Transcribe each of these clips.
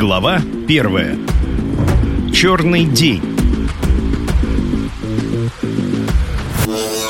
Глава первая. Черный день.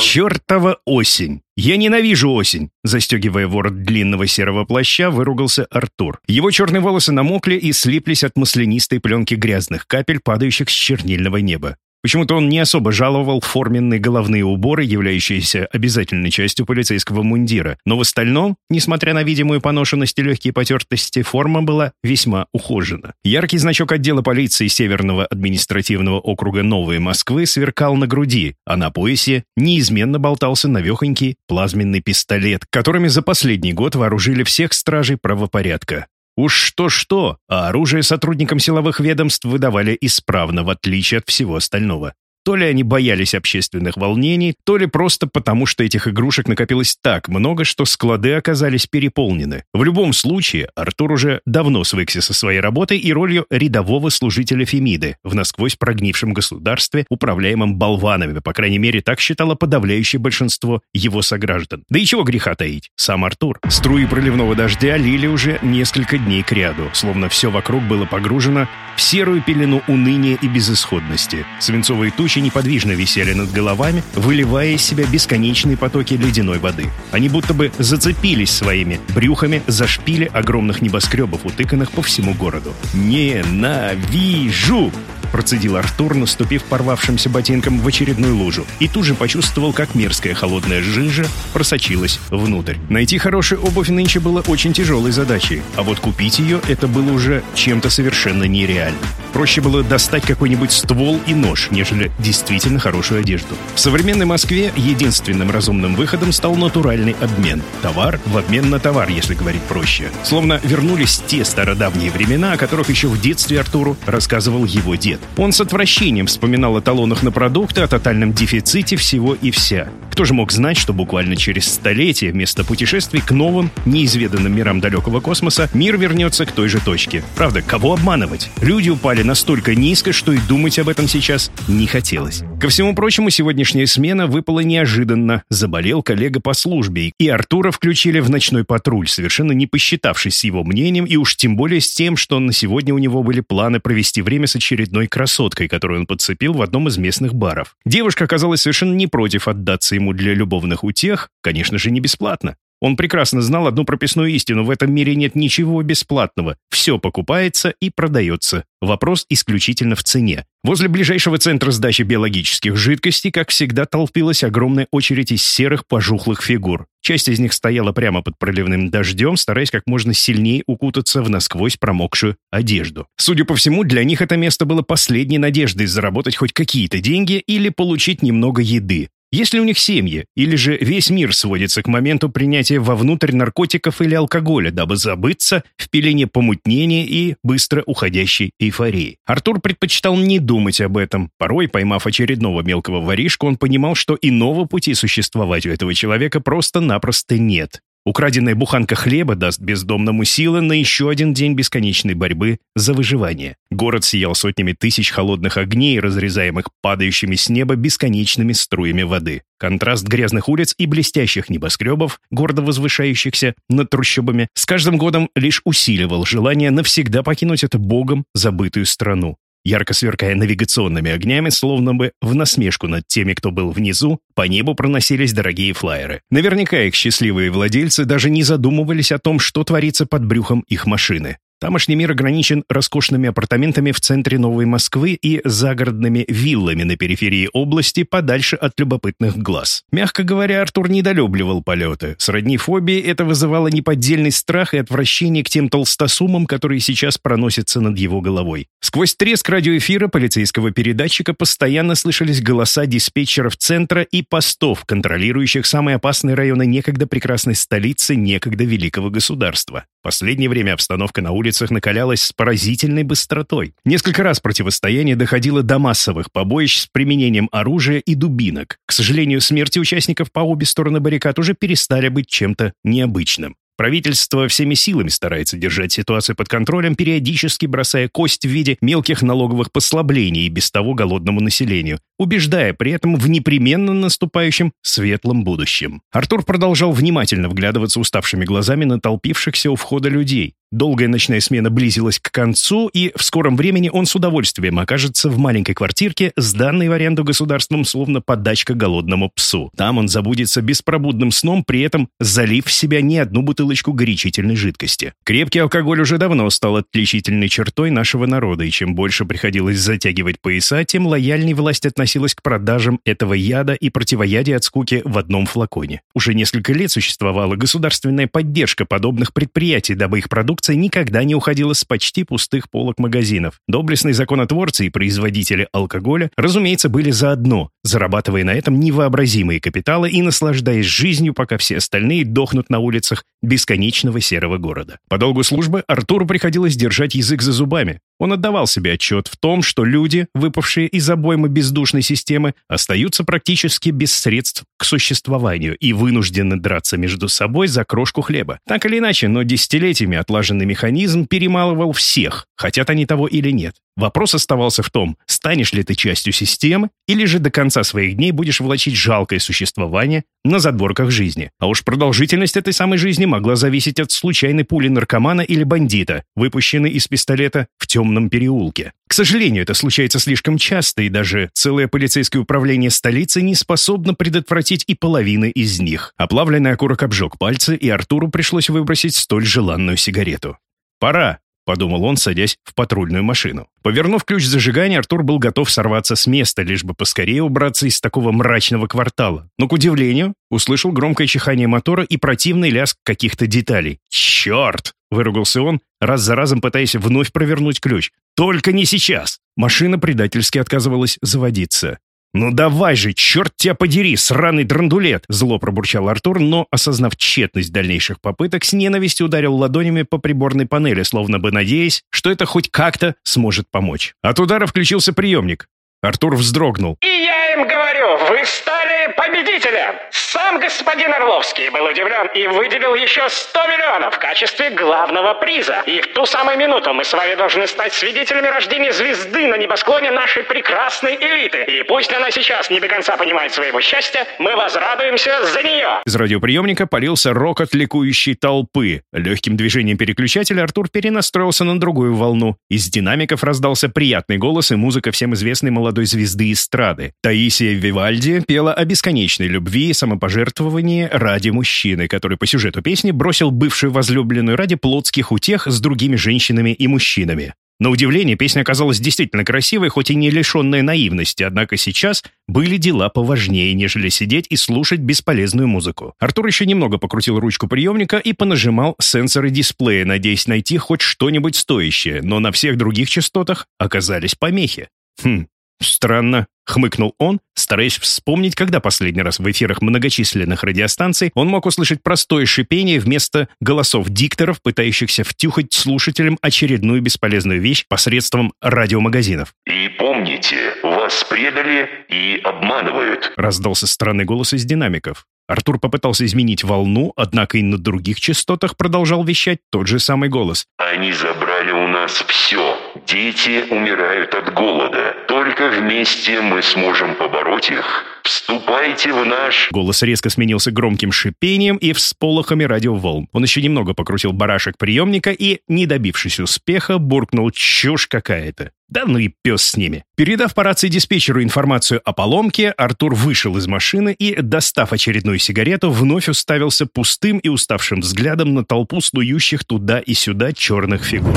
Чертова осень! Я ненавижу осень! Застегивая ворот длинного серого плаща, выругался Артур. Его черные волосы намокли и слиплись от маслянистой пленки грязных капель, падающих с чернильного неба. Почему-то он не особо жаловал форменные головные уборы, являющиеся обязательной частью полицейского мундира. Но в остальном, несмотря на видимую поношенность и легкие потертости, форма была весьма ухожена. Яркий значок отдела полиции Северного административного округа Новой Москвы сверкал на груди, а на поясе неизменно болтался навехонький плазменный пистолет, которыми за последний год вооружили всех стражей правопорядка. Уж что-что, а оружие сотрудникам силовых ведомств выдавали исправно, в отличие от всего остального. То ли они боялись общественных волнений, то ли просто потому, что этих игрушек накопилось так много, что склады оказались переполнены. В любом случае, Артур уже давно свыкся со своей работой и ролью рядового служителя Фемиды в насквозь прогнившем государстве, управляемом болванами, по крайней мере, так считало подавляющее большинство его сограждан. Да и чего греха таить, сам Артур. Струи проливного дождя лили уже несколько дней кряду, словно все вокруг было погружено в серую пелену уныния и безысходности. Свинцовые тучи тучи неподвижно висели над головами, выливая из себя бесконечные потоки ледяной воды. Они будто бы зацепились своими брюхами за шпили огромных небоскребов, утыканных по всему городу. «Ненавижу!» Процедил Артур, наступив порвавшимся ботинком в очередную лужу, и тут же почувствовал, как мерзкая холодная жижа просочилась внутрь. Найти хорошую обувь нынче было очень тяжелой задачей, а вот купить ее это было уже чем-то совершенно нереальным. Проще было достать какой-нибудь ствол и нож, нежели действительно хорошую одежду. В современной Москве единственным разумным выходом стал натуральный обмен. Товар в обмен на товар, если говорить проще. Словно вернулись те стародавние времена, о которых еще в детстве Артуру рассказывал его дед. Он с отвращением вспоминал о талонах на продукты, о тотальном дефиците всего и вся. Кто же мог знать, что буквально через столетие вместо путешествий к новым, неизведанным мирам далекого космоса мир вернется к той же точке? Правда, кого обманывать? Люди упали настолько низко, что и думать об этом сейчас не хотелось. Ко всему прочему, сегодняшняя смена выпала неожиданно. Заболел коллега по службе, и Артура включили в ночной патруль, совершенно не посчитавшись с его мнением, и уж тем более с тем, что на сегодня у него были планы провести время с очередной красоткой, которую он подцепил в одном из местных баров. Девушка оказалась совершенно не против отдаться ему для любовных утех, конечно же, не бесплатно. Он прекрасно знал одну прописную истину. В этом мире нет ничего бесплатного. Все покупается и продается. Вопрос исключительно в цене. Возле ближайшего центра сдачи биологических жидкостей, как всегда, толпилась огромная очередь из серых пожухлых фигур. Часть из них стояла прямо под проливным дождем, стараясь как можно сильнее укутаться в насквозь промокшую одежду. Судя по всему, для них это место было последней надеждой заработать хоть какие-то деньги или получить немного еды. Если у них семьи, или же весь мир сводится к моменту принятия вовнутрь наркотиков или алкоголя, дабы забыться в пелене помутнения и быстро уходящей эйфории. Артур предпочитал не думать об этом. Порой, поймав очередного мелкого воришку, он понимал, что иного пути существовать у этого человека просто-напросто нет. Украденная буханка хлеба даст бездомному силы на еще один день бесконечной борьбы за выживание. Город сиял сотнями тысяч холодных огней, разрезаемых падающими с неба бесконечными струями воды. Контраст грязных улиц и блестящих небоскребов, гордо возвышающихся над трущобами, с каждым годом лишь усиливал желание навсегда покинуть эту богом забытую страну. Ярко сверкая навигационными огнями, словно бы в насмешку над теми, кто был внизу, по небу проносились дорогие флайеры. Наверняка их счастливые владельцы даже не задумывались о том, что творится под брюхом их машины. Тамошний мир ограничен роскошными апартаментами в центре Новой Москвы и загородными виллами на периферии области подальше от любопытных глаз. Мягко говоря, Артур недолюбливал полеты. Сродни фобии это вызывало неподдельный страх и отвращение к тем толстосумам, которые сейчас проносятся над его головой. Сквозь треск радиоэфира полицейского передатчика постоянно слышались голоса диспетчеров центра и постов, контролирующих самые опасные районы некогда прекрасной столицы некогда великого государства. Последнее время обстановка на улицах накалялась с поразительной быстротой. Несколько раз противостояние доходило до массовых побоищ с применением оружия и дубинок. К сожалению, смерти участников по обе стороны баррикад уже перестали быть чем-то необычным. Правительство всеми силами старается держать ситуацию под контролем, периодически бросая кость в виде мелких налоговых послаблений и без того голодному населению, убеждая при этом в непременно наступающем светлом будущем. Артур продолжал внимательно вглядываться уставшими глазами на толпившихся у входа людей. Долгая ночная смена близилась к концу, и в скором времени он с удовольствием окажется в маленькой квартирке, сданной в аренду государством, словно подачка голодному псу. Там он забудется беспробудным сном, при этом залив в себя не одну бутылочку горячительной жидкости. Крепкий алкоголь уже давно стал отличительной чертой нашего народа, и чем больше приходилось затягивать пояса, тем лояльней власть относилась к продажам этого яда и противоядия от скуки в одном флаконе. Уже несколько лет существовала государственная поддержка подобных предприятий, дабы их продукция никогда не уходила с почти пустых полок магазинов. Доблестные законотворцы и производители алкоголя, разумеется, были заодно, зарабатывая на этом невообразимые капиталы и наслаждаясь жизнью, пока все остальные дохнут на улицах бесконечного серого города. По долгу службы Артуру приходилось держать язык за зубами. Он отдавал себе отчет в том, что люди, выпавшие из обоймы бездушной системы, остаются практически без средств к существованию и вынуждены драться между собой за крошку хлеба. Так или иначе, но десятилетиями отлаженный механизм перемалывал всех, хотят они того или нет. Вопрос оставался в том, станешь ли ты частью системы, или же до конца своих дней будешь влачить жалкое существование на задворках жизни. А уж продолжительность этой самой жизни могла зависеть от случайной пули наркомана или бандита, выпущенной из пистолета в темном переулке. К сожалению, это случается слишком часто, и даже целое полицейское управление столицы не способно предотвратить и половины из них. Оплавленный окурок обжег пальцы, и Артуру пришлось выбросить столь желанную сигарету. «Пора», — подумал он, садясь в патрульную машину. Повернув ключ зажигания, Артур был готов сорваться с места, лишь бы поскорее убраться из такого мрачного квартала. Но, к удивлению, услышал громкое чихание мотора и противный лязг каких-то деталей. «Черт!» — выругался он, раз за разом пытаясь вновь провернуть ключ. «Только не сейчас!» Машина предательски отказывалась заводиться. «Ну давай же, черт тебя подери, сраный драндулет!» Зло пробурчал Артур, но, осознав тщетность дальнейших попыток, с ненавистью ударил ладонями по приборной панели, словно бы надеясь, что это хоть как-то сможет помочь. От удара включился приемник. Артур вздрогнул. И я им говорю, вы стали победителем. Сам господин Орловский был удивлен и выделил еще 100 миллионов в качестве главного приза. И в ту самую минуту мы с вами должны стать свидетелями рождения звезды на небосклоне нашей прекрасной элиты. И пусть она сейчас не до конца понимает своего счастья, мы возрадуемся за нее. Из радиоприемника полился рокот ликующей толпы. Легким движением переключателя Артур перенастроился на другую волну. Из динамиков раздался приятный голос и музыка всем известной молодой звезды эстрады. Таисия Вивальди пела о бесконечной любви и самопожертвовании ради мужчины, который по сюжету песни бросил бывшую возлюбленную ради плотских утех с другими женщинами и мужчинами. На удивление, песня оказалась действительно красивой, хоть и не лишенная наивности, однако сейчас были дела поважнее, нежели сидеть и слушать бесполезную музыку. Артур еще немного покрутил ручку приемника и понажимал сенсоры дисплея, надеясь найти хоть что-нибудь стоящее, но на всех других частотах оказались помехи. Хм, «Странно», — хмыкнул он, стараясь вспомнить, когда последний раз в эфирах многочисленных радиостанций он мог услышать простое шипение вместо голосов дикторов, пытающихся втюхать слушателям очередную бесполезную вещь посредством радиомагазинов. «И помните, вас предали и обманывают», — раздался странный голос из динамиков. Артур попытался изменить волну, однако и на других частотах продолжал вещать тот же самый голос. «Они забрали у нас все. Дети умирают от голода. Только вместе мы сможем побороть их. Вступайте в наш...» Голос резко сменился громким шипением и всполохами радиоволн. Он еще немного покрутил барашек приемника и, не добившись успеха, буркнул «чушь какая-то». Да ну и пес с ними. Передав по рации диспетчеру информацию о поломке, Артур вышел из машины и, достав очередную сигарету, вновь уставился пустым и уставшим взглядом на толпу снующих туда и сюда черных фигур.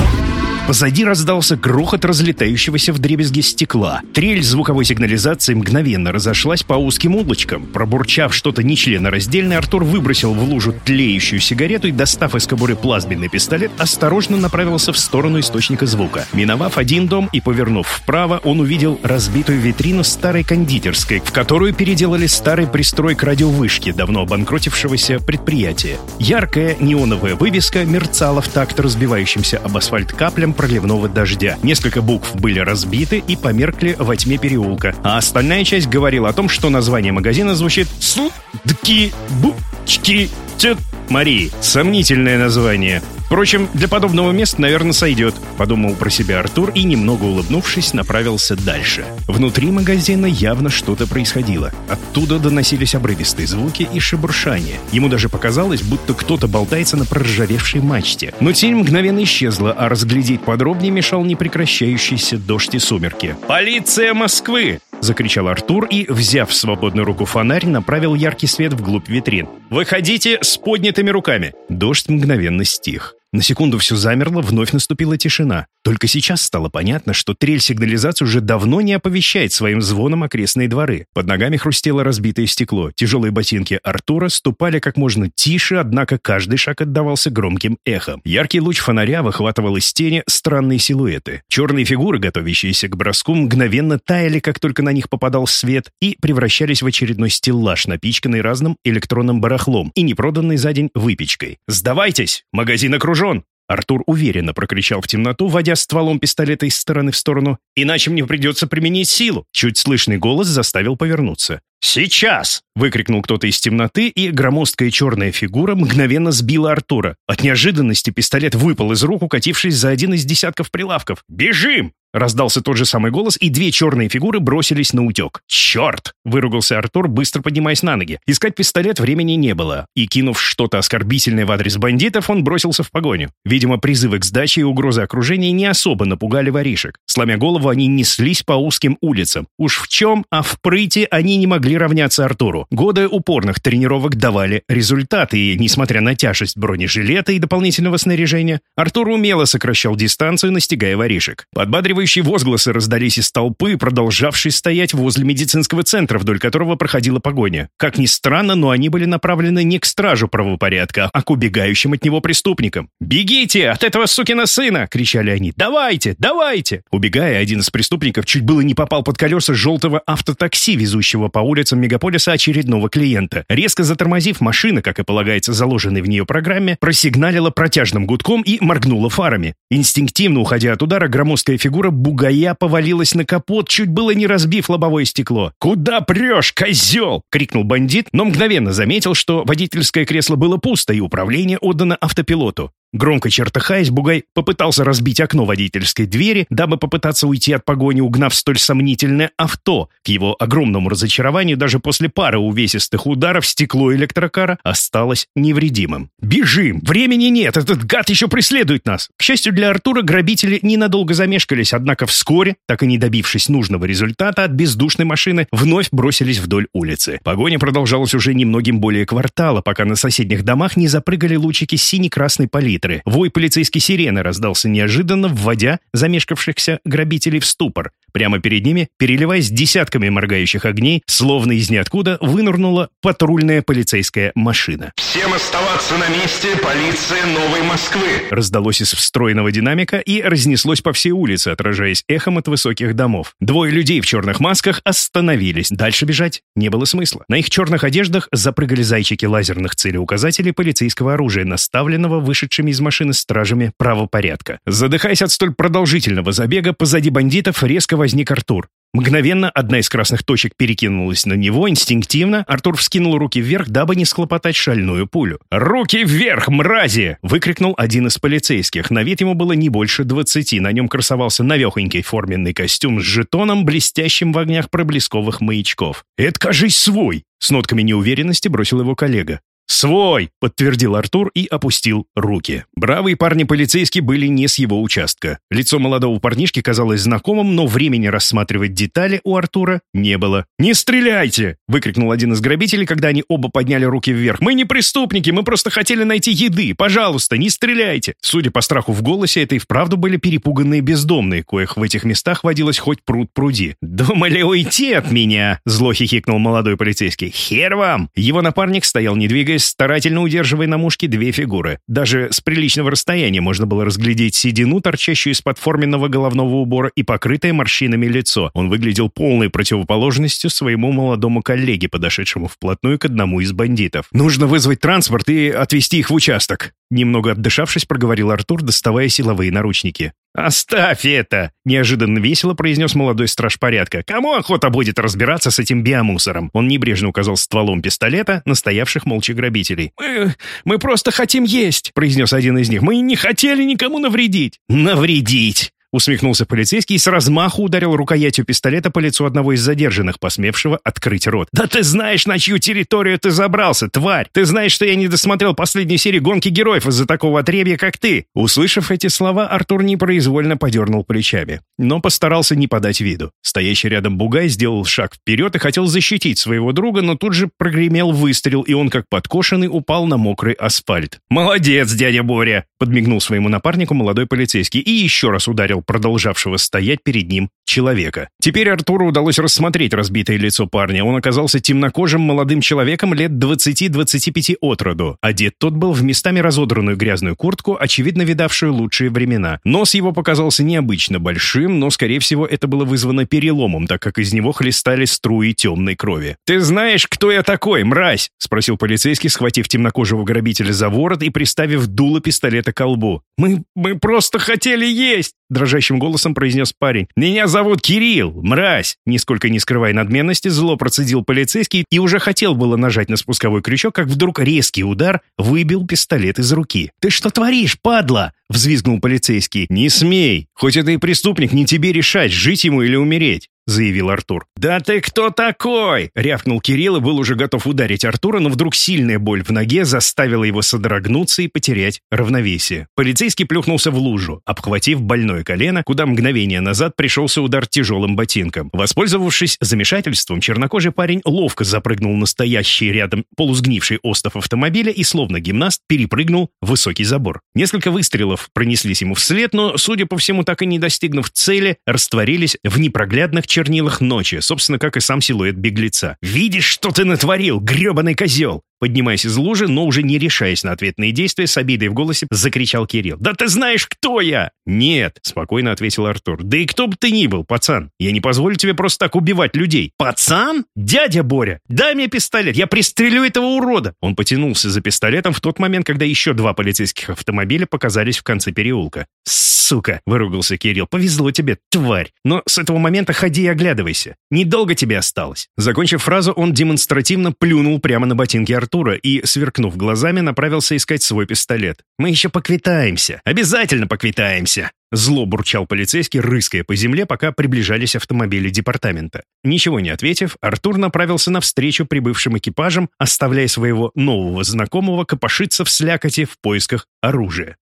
Позади раздался грохот разлетающегося в дребезги стекла. Трель звуковой сигнализации мгновенно разошлась по узким улочкам. Пробурчав что-то нечленораздельное, Артур выбросил в лужу тлеющую сигарету и, достав из кобуры плазменный пистолет, осторожно направился в сторону источника звука. Миновав один дом и повернув вправо, он увидел разбитую витрину старой кондитерской, в которую переделали старый пристрой к радиовышке давно обанкротившегося предприятия. Яркая неоновая вывеска мерцала в такт разбивающимся об асфальт каплям проливного дождя. Несколько букв были разбиты и померкли во тьме переулка, а остальная часть говорила о том, что название магазина звучит «Сл-дки-бу-чки-тет Марии». Сомнительное название. Впрочем, для подобного места, наверное, сойдет, подумал про себя Артур и, немного улыбнувшись, направился дальше. Внутри магазина явно что-то происходило. Оттуда доносились обрывистые звуки и шебуршание. Ему даже показалось, будто кто-то болтается на проржавевшей мачте. Но тень мгновенно исчезла, а разглядеть подробнее мешал непрекращающийся дождь и сумерки. «Полиция Москвы!» — закричал Артур и, взяв в свободную руку фонарь, направил яркий свет вглубь витрин. «Выходите с поднятыми руками!» Дождь мгновенно стих. На секунду все замерло, вновь наступила тишина. Только сейчас стало понятно, что трель сигнализации уже давно не оповещает своим звоном окрестные дворы. Под ногами хрустело разбитое стекло. Тяжелые ботинки Артура ступали как можно тише, однако каждый шаг отдавался громким эхом. Яркий луч фонаря выхватывал из тени странные силуэты. Черные фигуры, готовящиеся к броску, мгновенно таяли, как только на них попадал свет, и превращались в очередной стеллаж, напичканный разным электронным барахлом и непроданной за день выпечкой. «Сдавайтесь! Магазин окружен!» Артур уверенно прокричал в темноту, водя стволом пистолета из стороны в сторону. «Иначе мне придется применить силу!» Чуть слышный голос заставил повернуться. «Сейчас!» — выкрикнул кто-то из темноты, и громоздкая черная фигура мгновенно сбила Артура. От неожиданности пистолет выпал из рук, укатившись за один из десятков прилавков. «Бежим!» Раздался тот же самый голос, и две черные фигуры бросились на утек. «Черт!» — выругался Артур, быстро поднимаясь на ноги. Искать пистолет времени не было, и, кинув что-то оскорбительное в адрес бандитов, он бросился в погоню. Видимо, призывы к сдаче и угрозы окружения не особо напугали воришек. Сломя голову, они неслись по узким улицам. Уж в чем, а в прыти они не могли равняться Артуру. Годы упорных тренировок давали результаты, и, несмотря на тяжесть бронежилета и дополнительного снаряжения, Артур умело сокращал дистанцию, настигая воришек. Подбадривая Поддерживающие возгласы раздались из толпы, продолжавшей стоять возле медицинского центра, вдоль которого проходила погоня. Как ни странно, но они были направлены не к стражу правопорядка, а к убегающим от него преступникам. «Бегите от этого сукина сына!» — кричали они. «Давайте! Давайте!» Убегая, один из преступников чуть было не попал под колеса желтого автотакси, везущего по улицам мегаполиса очередного клиента. Резко затормозив, машина, как и полагается заложенной в нее программе, просигналила протяжным гудком и моргнула фарами. Инстинктивно уходя от удара, громоздкая фигура бугая повалилась на капот, чуть было не разбив лобовое стекло. «Куда прешь, козел?» — крикнул бандит, но мгновенно заметил, что водительское кресло было пусто и управление отдано автопилоту. Громко чертыхаясь, Бугай попытался разбить окно водительской двери, дабы попытаться уйти от погони, угнав столь сомнительное авто. К его огромному разочарованию, даже после пары увесистых ударов стекло электрокара осталось невредимым. «Бежим! Времени нет! Этот гад еще преследует нас!» К счастью для Артура, грабители ненадолго замешкались, однако вскоре, так и не добившись нужного результата, от бездушной машины вновь бросились вдоль улицы. Погоня продолжалась уже немногим более квартала, пока на соседних домах не запрыгали лучики сине-красной палитры литры. Вой полицейской сирены раздался неожиданно, вводя замешкавшихся грабителей в ступор. Прямо перед ними, переливаясь десятками моргающих огней, словно из ниоткуда вынырнула патрульная полицейская машина. «Всем оставаться на месте! Полиция Новой Москвы!» Раздалось из встроенного динамика и разнеслось по всей улице, отражаясь эхом от высоких домов. Двое людей в черных масках остановились. Дальше бежать не было смысла. На их черных одеждах запрыгали зайчики лазерных целеуказателей полицейского оружия, наставленного вышедшими из машины стражами правопорядка. Задыхаясь от столь продолжительного забега, позади бандитов резко возник Артур. Мгновенно одна из красных точек перекинулась на него, инстинктивно Артур вскинул руки вверх, дабы не схлопотать шальную пулю. «Руки вверх, мрази!» — выкрикнул один из полицейских. На вид ему было не больше двадцати, на нем красовался навехонький форменный костюм с жетоном, блестящим в огнях проблесковых маячков. «Это, кажись, свой!» — с нотками неуверенности бросил его коллега. «Свой!» — подтвердил Артур и опустил руки. Бравые парни-полицейские были не с его участка. Лицо молодого парнишки казалось знакомым, но времени рассматривать детали у Артура не было. «Не стреляйте!» — выкрикнул один из грабителей, когда они оба подняли руки вверх. «Мы не преступники, мы просто хотели найти еды. Пожалуйста, не стреляйте!» Судя по страху в голосе, это и вправду были перепуганные бездомные, коих в этих местах водилось хоть пруд пруди. «Думали уйти от меня?» — зло хихикнул молодой полицейский. «Хер вам!» Его напарник стоял не двигаясь, двигаясь, старательно удерживая на мушке две фигуры. Даже с приличного расстояния можно было разглядеть седину, торчащую из-под форменного головного убора и покрытое морщинами лицо. Он выглядел полной противоположностью своему молодому коллеге, подошедшему вплотную к одному из бандитов. «Нужно вызвать транспорт и отвезти их в участок», Немного отдышавшись, проговорил Артур, доставая силовые наручники. «Оставь это!» — неожиданно весело произнес молодой страж порядка. «Кому охота будет разбираться с этим биомусором?» Он небрежно указал стволом пистолета на стоявших молча грабителей. «Мы, мы просто хотим есть!» — произнес один из них. «Мы не хотели никому навредить!» «Навредить!» Усмехнулся полицейский и с размаху ударил рукоятью пистолета по лицу одного из задержанных, посмевшего открыть рот. «Да ты знаешь, на чью территорию ты забрался, тварь! Ты знаешь, что я не досмотрел последнюю серию «Гонки героев» из-за такого отребья, как ты!» Услышав эти слова, Артур непроизвольно подернул плечами, но постарался не подать виду. Стоящий рядом Бугай сделал шаг вперед и хотел защитить своего друга, но тут же прогремел выстрел, и он, как подкошенный, упал на мокрый асфальт. «Молодец, дядя Боря!» — подмигнул своему напарнику молодой полицейский и еще раз ударил продолжавшего стоять перед ним человека. Теперь Артуру удалось рассмотреть разбитое лицо парня. Он оказался темнокожим молодым человеком лет 20-25 от роду. Одет тот был в местами разодранную грязную куртку, очевидно видавшую лучшие времена. Нос его показался необычно большим, но, скорее всего, это было вызвано переломом, так как из него хлестали струи темной крови. «Ты знаешь, кто я такой, мразь?» — спросил полицейский, схватив темнокожего грабителя за ворот и приставив дуло пистолета к колбу. «Мы... мы просто хотели есть!» Дрожащим голосом произнес парень. «Меня зовут Кирилл, мразь!» Нисколько не скрывая надменности, зло процедил полицейский и уже хотел было нажать на спусковой крючок, как вдруг резкий удар выбил пистолет из руки. «Ты что творишь, падла?» — взвизгнул полицейский. «Не смей! Хоть это и преступник, не тебе решать, жить ему или умереть!» — заявил Артур. «Да ты кто такой?» — рявкнул Кирилл и был уже готов ударить Артура, но вдруг сильная боль в ноге заставила его содрогнуться и потерять равновесие. Полицейский плюхнулся в лужу, обхватив больное колено, куда мгновение назад пришелся удар тяжелым ботинком. Воспользовавшись замешательством, чернокожий парень ловко запрыгнул на стоящий рядом полусгнивший остов автомобиля и, словно гимнаст, перепрыгнул высокий забор. Несколько выстрелов пронеслись ему вслед, но, судя по всему, так и не достигнув цели, растворились в непроглядных чернилах ночи, собственно, как и сам силуэт беглеца. «Видишь, что ты натворил, гребаный козел!» Поднимаясь из лужи, но уже не решаясь на ответные действия, с обидой в голосе закричал Кирилл. «Да ты знаешь, кто я!» «Нет», — спокойно ответил Артур. «Да и кто бы ты ни был, пацан, я не позволю тебе просто так убивать людей». «Пацан? Дядя Боря, дай мне пистолет, я пристрелю этого урода!» Он потянулся за пистолетом в тот момент, когда еще два полицейских автомобиля показались в конце переулка. «Сука!» — выругался Кирилл. «Повезло тебе, тварь! Но с этого момента ходи и оглядывайся. Недолго тебе осталось». Закончив фразу, он демонстративно плюнул прямо на ботинки Артура Артура и, сверкнув глазами, направился искать свой пистолет. «Мы еще поквитаемся! Обязательно поквитаемся!» Зло бурчал полицейский, рыская по земле, пока приближались автомобили департамента. Ничего не ответив, Артур направился навстречу прибывшим экипажам, оставляя своего нового знакомого копошиться в слякоти в поисках оружия.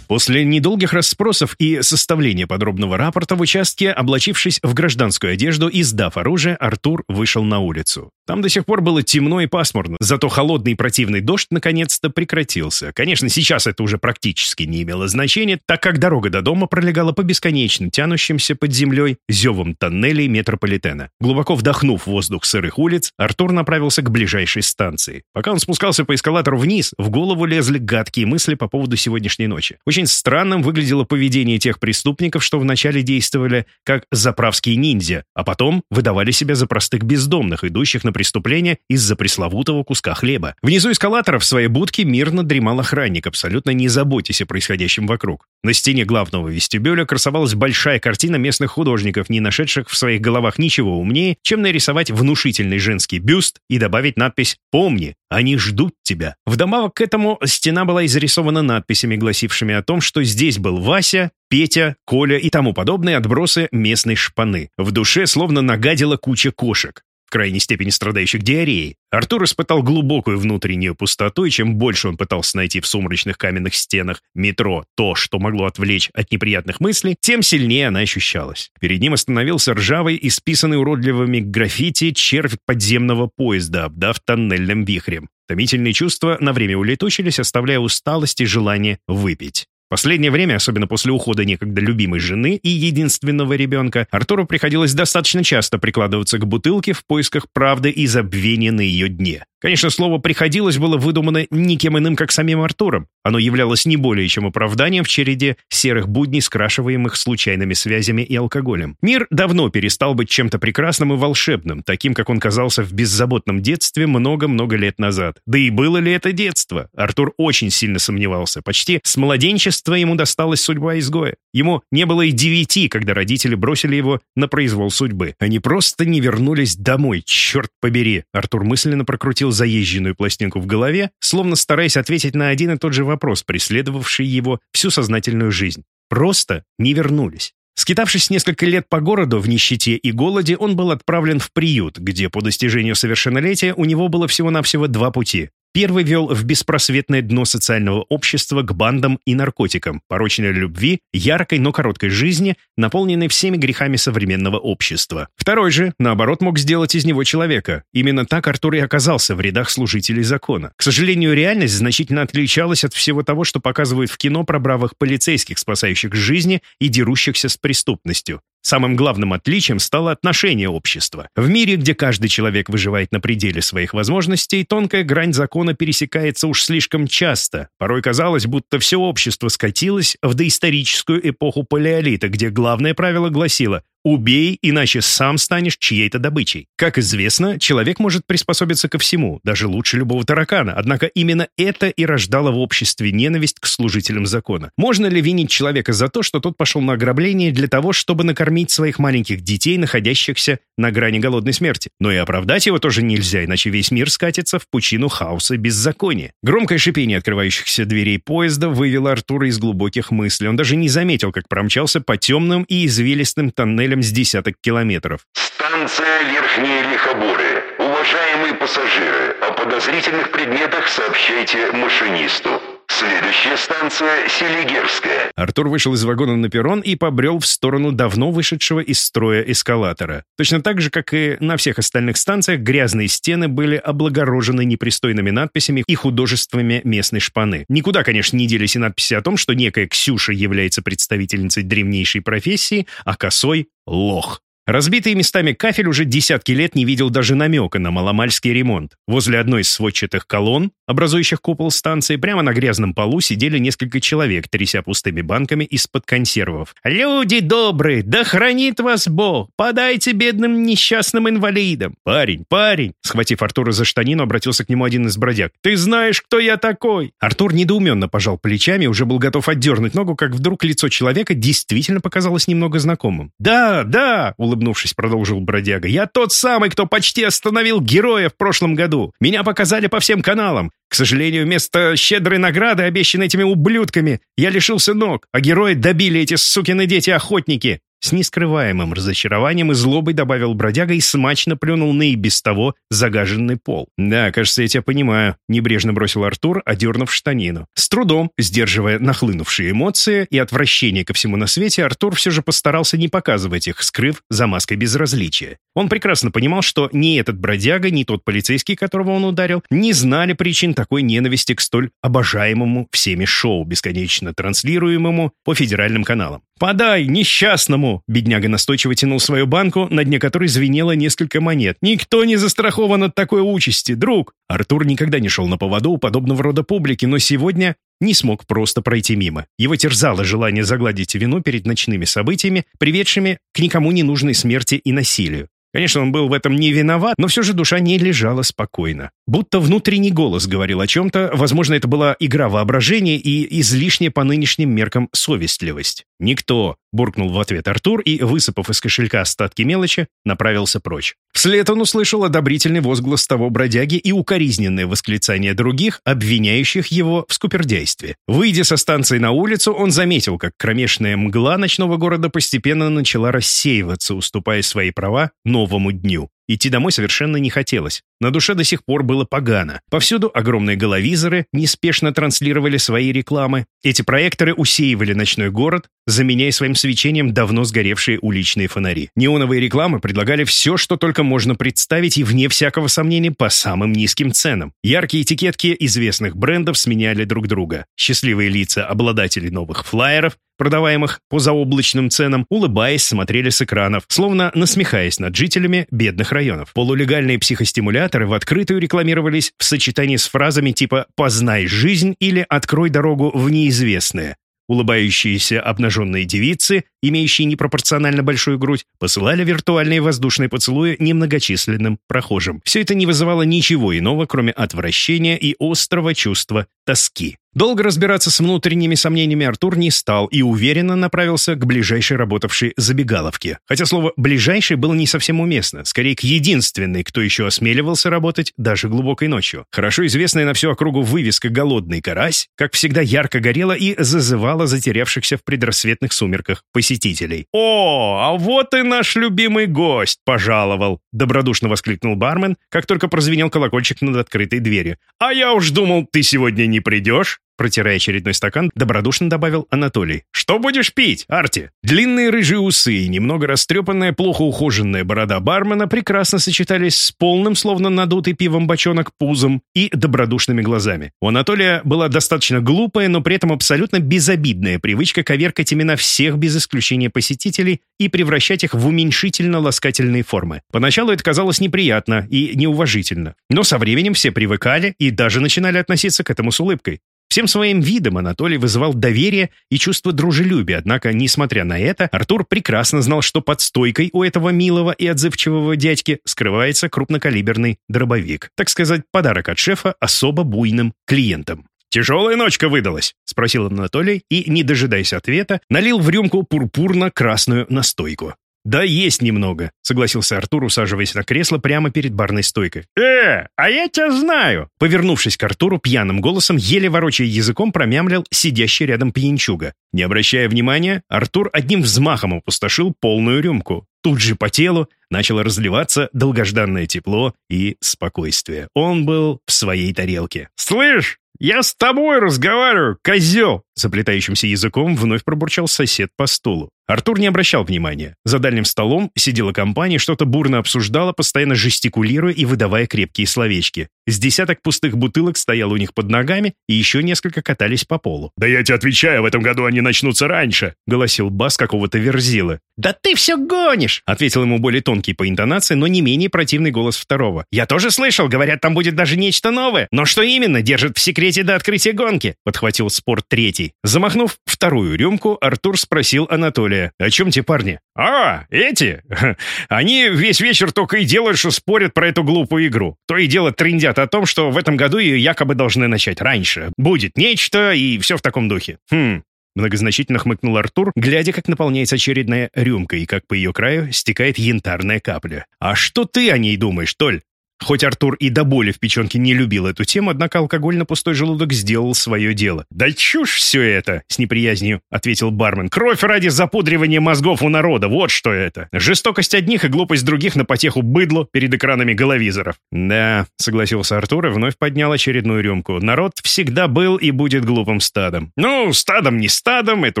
После недолгих расспросов и составления подробного рапорта в участке, облачившись в гражданскую одежду и сдав оружие, Артур вышел на улицу. Там до сих пор было темно и пасмурно, зато холодный противный дождь наконец-то прекратился. Конечно, сейчас это уже практически не имело значения, так как дорога до дома пролегала по бесконечно тянущимся под землей зевом тоннелей метрополитена. Глубоко вдохнув воздух сырых улиц, Артур направился к ближайшей станции. Пока он спускался по эскалатору вниз, в голову лезли гадкие мысли по поводу сегодняшней ночи. Очень странным выглядело поведение тех преступников, что вначале действовали как заправские ниндзя, а потом выдавали себя за простых бездомных, идущих на преступление из-за пресловутого куска хлеба. Внизу эскалатора в своей будке мирно дремал охранник, абсолютно не заботясь о происходящем вокруг. На стене главного вестибюля красовалась большая картина местных художников, не нашедших в своих головах ничего умнее, чем нарисовать внушительный женский бюст и добавить надпись «Помни, они ждут тебя». Вдобавок к этому стена была изрисована надписями, гласившими о том, что здесь был Вася, Петя, Коля и тому подобные отбросы местной шпаны. В душе словно нагадила куча кошек в крайней степени страдающих диареей. Артур испытал глубокую внутреннюю пустоту, и чем больше он пытался найти в сумрачных каменных стенах метро то, что могло отвлечь от неприятных мыслей, тем сильнее она ощущалась. Перед ним остановился ржавый, исписанный уродливыми граффити червь подземного поезда, обдав тоннельным вихрем. Томительные чувства на время улетучились, оставляя усталость и желание выпить. Последнее время, особенно после ухода некогда любимой жены и единственного ребенка, Артуру приходилось достаточно часто прикладываться к бутылке в поисках правды и забвения на ее дне. Конечно, слово «приходилось» было выдумано никем иным, как самим Артуром. Оно являлось не более чем оправданием в череде серых будней, скрашиваемых случайными связями и алкоголем. Мир давно перестал быть чем-то прекрасным и волшебным, таким, как он казался в беззаботном детстве много-много лет назад. Да и было ли это детство? Артур очень сильно сомневался. Почти с младенчества ему досталась судьба изгоя. Ему не было и девяти, когда родители бросили его на произвол судьбы. Они просто не вернулись домой, черт побери. Артур мысленно прокрутил заезженную пластинку в голове, словно стараясь ответить на один и тот же вопрос, преследовавший его всю сознательную жизнь. Просто не вернулись. Скитавшись несколько лет по городу в нищете и голоде, он был отправлен в приют, где по достижению совершеннолетия у него было всего-навсего два пути Первый вел в беспросветное дно социального общества к бандам и наркотикам, порочной любви, яркой, но короткой жизни, наполненной всеми грехами современного общества. Второй же, наоборот, мог сделать из него человека. Именно так Артур и оказался в рядах служителей закона. К сожалению, реальность значительно отличалась от всего того, что показывают в кино про бравых полицейских, спасающих жизни и дерущихся с преступностью. Самым главным отличием стало отношение общества. В мире, где каждый человек выживает на пределе своих возможностей, тонкая грань закона пересекается уж слишком часто. Порой казалось, будто все общество скатилось в доисторическую эпоху палеолита, где главное правило гласило Убей, иначе сам станешь чьей-то добычей. Как известно, человек может приспособиться ко всему, даже лучше любого таракана, однако именно это и рождало в обществе ненависть к служителям закона. Можно ли винить человека за то, что тот пошел на ограбление для того, чтобы накормить своих маленьких детей, находящихся на грани голодной смерти? Но и оправдать его тоже нельзя, иначе весь мир скатится в пучину хаоса и беззакония. Громкое шипение открывающихся дверей поезда вывело Артура из глубоких мыслей. Он даже не заметил, как промчался по темным и извилистым тоннелям туннелем с десяток километров. «Станция Верхние Лихоборы. Уважаемые пассажиры, о подозрительных предметах сообщайте машинисту». Следующая станция Селигерская. Артур вышел из вагона на перрон и побрел в сторону давно вышедшего из строя эскалатора. Точно так же, как и на всех остальных станциях, грязные стены были облагорожены непристойными надписями и художествами местной шпаны. Никуда, конечно, не делись и надписи о том, что некая Ксюша является представительницей древнейшей профессии, а косой — лох. Разбитый местами кафель уже десятки лет не видел даже намека на маломальский ремонт. Возле одной из сводчатых колонн, образующих купол станции, прямо на грязном полу сидели несколько человек, тряся пустыми банками из-под консервов. «Люди добрые, да хранит вас Бог! Подайте бедным несчастным инвалидам!» «Парень, парень!» Схватив Артура за штанину, обратился к нему один из бродяг. «Ты знаешь, кто я такой?» Артур недоуменно пожал плечами, уже был готов отдернуть ногу, как вдруг лицо человека действительно показалось немного знакомым. «Да, да!» — улыбнувшись, продолжил бродяга. «Я тот самый, кто почти остановил героя в прошлом году. Меня показали по всем каналам. К сожалению, вместо щедрой награды, обещанной этими ублюдками, я лишился ног, а героя добили эти сукины дети-охотники. С нескрываемым разочарованием и злобой добавил бродяга и смачно плюнул на и без того загаженный пол. «Да, кажется, я тебя понимаю», — небрежно бросил Артур, одернув штанину. С трудом, сдерживая нахлынувшие эмоции и отвращение ко всему на свете, Артур все же постарался не показывать их, скрыв за маской безразличия. Он прекрасно понимал, что ни этот бродяга, ни тот полицейский, которого он ударил, не знали причин такой ненависти к столь обожаемому всеми шоу, бесконечно транслируемому по федеральным каналам. «Подай, несчастному!» Бедняга настойчиво тянул свою банку, на дне которой звенело несколько монет. «Никто не застрахован от такой участи, друг!» Артур никогда не шел на поводу у подобного рода публики, но сегодня не смог просто пройти мимо. Его терзало желание загладить вину перед ночными событиями, приведшими к никому не нужной смерти и насилию. Конечно, он был в этом не виноват, но все же душа не лежала спокойно. Будто внутренний голос говорил о чем-то, возможно, это была игра воображения и излишняя по нынешним меркам совестливость. «Никто», — буркнул в ответ Артур и, высыпав из кошелька остатки мелочи, направился прочь. Вслед он услышал одобрительный возглас того бродяги и укоризненное восклицание других, обвиняющих его в скупердяйстве. Выйдя со станции на улицу, он заметил, как кромешная мгла ночного города постепенно начала рассеиваться, уступая свои права новому дню. Идти домой совершенно не хотелось. На душе до сих пор было погано. Повсюду огромные головизоры неспешно транслировали свои рекламы. Эти проекторы усеивали ночной город, заменяя своим свечением давно сгоревшие уличные фонари. Неоновые рекламы предлагали все, что только можно представить, и вне всякого сомнения по самым низким ценам. Яркие этикетки известных брендов сменяли друг друга. Счастливые лица обладателей новых флайеров продаваемых по заоблачным ценам, улыбаясь, смотрели с экранов, словно насмехаясь над жителями бедных районов. Полулегальные психостимуляторы в открытую рекламировались в сочетании с фразами типа «познай жизнь» или «открой дорогу в неизвестное». Улыбающиеся обнаженные девицы, имеющие непропорционально большую грудь, посылали виртуальные воздушные поцелуи немногочисленным прохожим. Все это не вызывало ничего иного, кроме отвращения и острого чувства тоски. Долго разбираться с внутренними сомнениями Артур не стал и уверенно направился к ближайшей работавшей забегаловке. Хотя слово «ближайший» было не совсем уместно, скорее к единственной, кто еще осмеливался работать даже глубокой ночью. Хорошо известная на всю округу вывеска «Голодный карась», как всегда ярко горела и зазывала затерявшихся в предрассветных сумерках посетителей. «О, а вот и наш любимый гость пожаловал!» — добродушно воскликнул бармен, как только прозвенел колокольчик над открытой дверью. «А я уж думал, ты сегодня не придешь!» Протирая очередной стакан, добродушно добавил Анатолий. «Что будешь пить, Арти?» Длинные рыжие усы и немного растрепанная, плохо ухоженная борода бармена прекрасно сочетались с полным, словно надутый пивом бочонок, пузом и добродушными глазами. У Анатолия была достаточно глупая, но при этом абсолютно безобидная привычка коверкать имена всех без исключения посетителей и превращать их в уменьшительно-ласкательные формы. Поначалу это казалось неприятно и неуважительно. Но со временем все привыкали и даже начинали относиться к этому с улыбкой. Всем своим видом Анатолий вызывал доверие и чувство дружелюбия, однако, несмотря на это, Артур прекрасно знал, что под стойкой у этого милого и отзывчивого дядьки скрывается крупнокалиберный дробовик. Так сказать, подарок от шефа особо буйным клиентам. «Тяжелая ночка выдалась?» — спросил Анатолий и, не дожидаясь ответа, налил в рюмку пурпурно-красную настойку. «Да есть немного», — согласился Артур, усаживаясь на кресло прямо перед барной стойкой. «Э, а я тебя знаю!» Повернувшись к Артуру, пьяным голосом, еле ворочая языком, промямлил сидящий рядом пьянчуга. Не обращая внимания, Артур одним взмахом опустошил полную рюмку. Тут же по телу начало разливаться долгожданное тепло и спокойствие. Он был в своей тарелке. «Слышь, я с тобой разговариваю, козел!» Заплетающимся языком вновь пробурчал сосед по стулу. Артур не обращал внимания. За дальним столом сидела компания, что-то бурно обсуждала, постоянно жестикулируя и выдавая крепкие словечки. С десяток пустых бутылок стоял у них под ногами, и еще несколько катались по полу. «Да я тебе отвечаю, в этом году они начнутся раньше!» — голосил бас какого-то верзилы. «Да ты все гонишь!» — ответил ему более тонкий по интонации, но не менее противный голос второго. «Я тоже слышал, говорят, там будет даже нечто новое. Но что именно держит в секрете до открытия гонки?» — подхватил спорт третий. Замахнув вторую рюмку, Артур спросил Анатолия. «О чем те парни?» «А, эти? Они весь вечер только и делают, что спорят про эту глупую игру. То и дело трендят о том, что в этом году ее якобы должны начать раньше. Будет нечто, и все в таком духе. Хм, Многозначительно хмыкнул Артур, глядя, как наполняется очередная рюмка и как по ее краю стекает янтарная капля. «А что ты о ней думаешь, Толь?» Хоть Артур и до боли в печенке не любил эту тему, однако алкоголь на пустой желудок сделал свое дело. «Да чушь все это!» — с неприязнью ответил бармен. «Кровь ради запудривания мозгов у народа, вот что это! Жестокость одних и глупость других на потеху быдло перед экранами головизоров». «Да», — согласился Артур и вновь поднял очередную рюмку. «Народ всегда был и будет глупым стадом». «Ну, стадом не стадом, это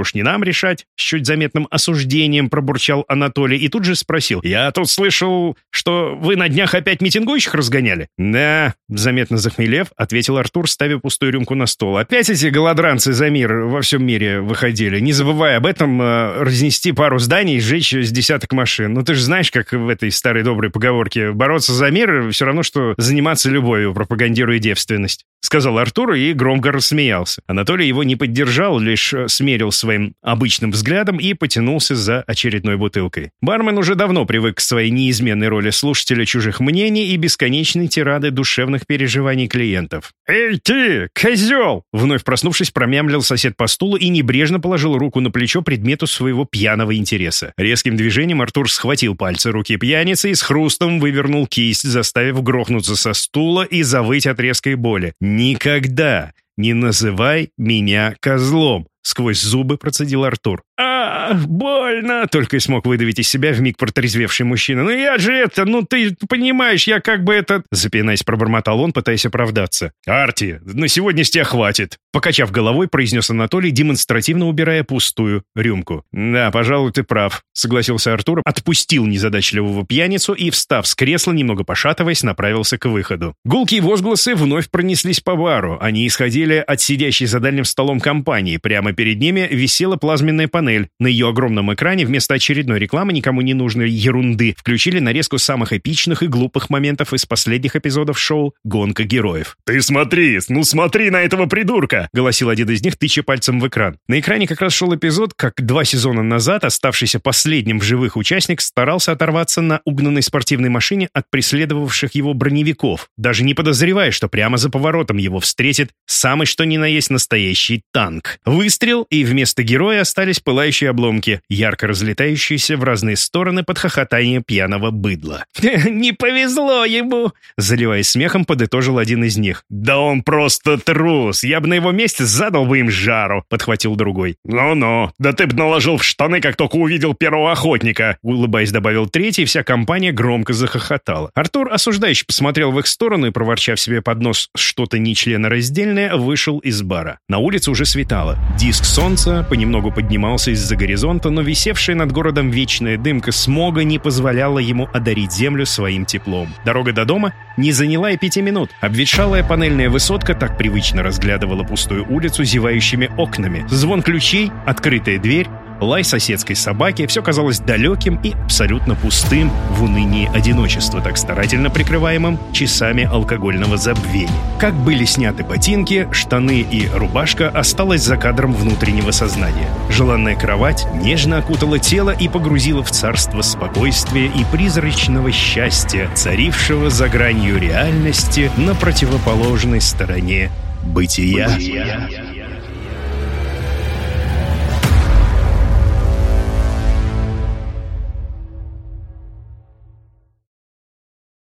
уж не нам решать», — с чуть заметным осуждением пробурчал Анатолий и тут же спросил. «Я тут слышал, что вы на днях опять митингующих рабочих разгоняли?» «Да», — заметно захмелев, ответил Артур, ставя пустую рюмку на стол. «Опять эти голодранцы за мир во всем мире выходили, не забывая об этом э, разнести пару зданий и сжечь с десяток машин. Ну ты же знаешь, как в этой старой доброй поговорке, бороться за мир все равно, что заниматься любовью, пропагандируя девственность». — сказал Артур и громко рассмеялся. Анатолий его не поддержал, лишь э, смерил своим обычным взглядом и потянулся за очередной бутылкой. Бармен уже давно привык к своей неизменной роли слушателя чужих мнений и бесконечной тирады душевных переживаний клиентов. «Эй ты, козел!» Вновь проснувшись, промямлил сосед по стулу и небрежно положил руку на плечо предмету своего пьяного интереса. Резким движением Артур схватил пальцы руки пьяницы и с хрустом вывернул кисть, заставив грохнуться со стула и завыть от резкой боли. «Никогда не называй меня козлом!» — сквозь зубы процедил Артур. а, больно!» Только и смог выдавить из себя вмиг протрезвевший мужчина. «Ну я же это, ну ты понимаешь, я как бы это...» Запинаясь, пробормотал он, пытаясь оправдаться. «Арти, на сегодня с тебя хватит!» Покачав головой, произнес Анатолий, демонстративно убирая пустую рюмку. «Да, пожалуй, ты прав», — согласился Артур, отпустил незадачливого пьяницу и, встав с кресла, немного пошатываясь, направился к выходу. Гулкие возгласы вновь пронеслись по бару. Они исходили от сидящей за дальним столом компании. Прямо перед ними висела плазменная панель. На ее огромном экране вместо очередной рекламы никому не нужной ерунды включили нарезку самых эпичных и глупых моментов из последних эпизодов шоу «Гонка героев». «Ты смотри, ну смотри на этого придурка!» — голосил один из них, тыча пальцем в экран. На экране как раз шел эпизод, как два сезона назад оставшийся последним в живых участник старался оторваться на угнанной спортивной машине от преследовавших его броневиков, даже не подозревая, что прямо за поворотом его встретит самый что ни на есть настоящий танк. Выстрел, и вместо героя остались пылающие обломки, ярко разлетающиеся в разные стороны под хохотание пьяного быдла. «Не повезло ему!» Заливаясь смехом, подытожил один из них. «Да он просто трус! Я бы на его месте задал бы им жару», — подхватил другой. «Ну-ну, да ты б наложил в штаны, как только увидел первого охотника», — улыбаясь, добавил третий, вся компания громко захохотала. Артур осуждающе посмотрел в их сторону и, проворчав себе под нос что-то нечленораздельное, вышел из бара. На улице уже светало. Диск солнца понемногу поднимался из-за горизонта, но висевшая над городом вечная дымка смога не позволяла ему одарить землю своим теплом. Дорога до дома не заняла и пяти минут. Обветшалая панельная высотка так привычно разглядывала пустую улицу зевающими окнами. Звон ключей, открытая дверь, лай соседской собаки, все казалось далеким и абсолютно пустым в унынии одиночества, так старательно прикрываемым часами алкогольного забвения. Как были сняты ботинки, штаны и рубашка, осталось за кадром внутреннего сознания. Желанная кровать нежно окутала тело и погрузила в царство спокойствия и призрачного счастья, царившего за гранью реальности на противоположной стороне бытия. бытия.